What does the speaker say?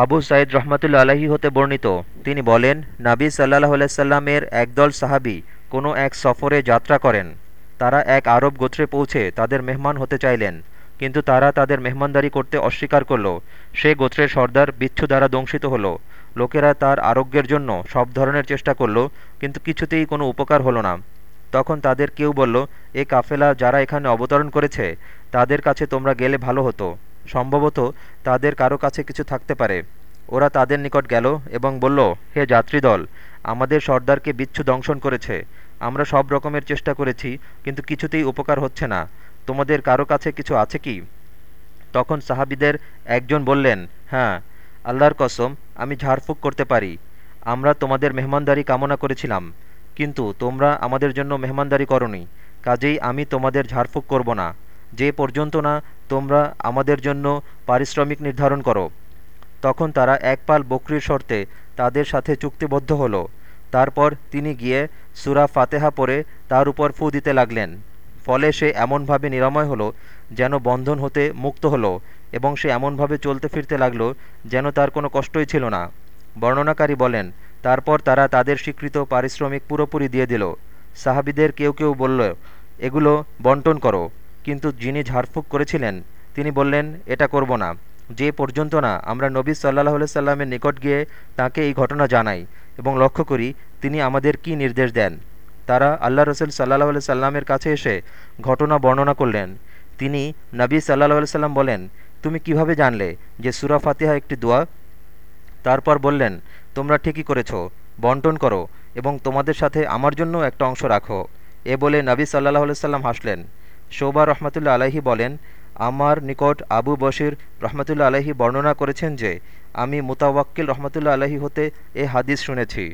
আবু সাইদ রহমতুল্লা আলহী হতে বর্ণিত। তিনি বলেন, নাবী সাল্লাহ আলাইসাল্লামের একদল সাহাবি কোনো এক সফরে যাত্রা করেন। তারা এক আরব গোত্রে পৌঁছে তাদের মেহমান হতে চাইলেন, কিন্তু তারা তাদের মেহমানদারি করতে অস্বীকার করল। সে গোত্রের সর্দার বিচ্ছু দ্বারা দংশিত হল। লোকেরা তার আরোগ্যের জন্য সব ধরনের চেষ্টা করল, কিন্তু কিছুতেই কোনো উপকার হলো না। তখন তাদের কেউ বলল, এ কাফেলা যারা এখানে অবতরণ করেছে, তাদের কাছে তোমরা গেলে ভালো হতো। সম্ভবত তাদের কারও কাছে কিছু থাকতে পারে। ওরা তাদের নিকট গেল এবং বলল, হে যাত্রীদল, আমাদের সর্দারকে বিচ্ছু দংশন করেছে। আমরা সব রকমের চেষ্টা করেছি, কিন্তু কিছুতেই উপকার হচ্ছে না। তোমাদের কারও কাছে কিছু আছে কি? তখন সাহাবিদের একজন বললেন হ্যাঁ আল্লাহর কসম, আমি ঝাড়ফুঁক করতে পারি। আমরা তোমাদের মেহমানদারি কামনা করেছিলাম, কিন্তু তোমরা আমাদের জন্য মেহমানদারি করনি, কাজেই আমি তোমাদের ঝাড়ফুঁক করব না। যে পর্যন্ত না তোমরা আমাদের জন্য পারিশ্রমিক নির্ধারণ করো। তখন তারা এক পাল বকরির শর্তে তাদের সাথে চুক্তিবদ্ধ হলো। তারপর তিনি গিয়ে সুরা ফাতেহা পরে তার উপর ফু দিতে লাগলেন। ফলে সে এমনভাবে নিরাময় হলো যেন বন্ধন হতে মুক্ত হলো এবং সে এমনভাবে চলতে ফিরতে লাগল যেন তার কোনো কষ্টই ছিল না। বর্ণনাকারী বলেন, তারপর তারা তাদের স্বীকৃত পারিশ্রমিক পুরোপুরি দিয়ে দিল। সাহাবিদের কেউ কেউ বলল, এগুলো বন্টন করো। কিন্তু যিনি ঝাড়ফুঁক করেছিলেন, তিনি বললেন, এটা করব না। যে পর্যন্ত না, আমরা নবী সাল্লাহ সাল্লামের নিকট গিয়ে তাকে এই ঘটনা জানাই এবং লক্ষ্য করি তিনি আমাদের কি নির্দেশ দেন। তারা আল্লাহ রসুল সাল্লাহ সাল্লামের কাছে এসে ঘটনা বর্ণনা করলেন। তিনি নবী সাল্লাহ সাল্লাম বলেন, তুমি কীভাবে জানলে যে সুরা ফাতিহা একটি দোয়া? তারপর বললেন, তোমরা ঠিকই করেছ বন্টন করো এবং তোমাদের সাথে আমার জন্য একটা অংশ রাখো। এ বলে নবী সাল্লাহ সাল্লাম হাসলেন। শোবা রহমতুল্লা আলাহি বলেন, আমার নিকট আবু বশির রহমতুল্লা আলাহি বর্ণনা করেছেন যে, আমি মুতাওয়াক্কিল রহমতুল্লা আলাহি হতে এ হাদিস শুনেছি।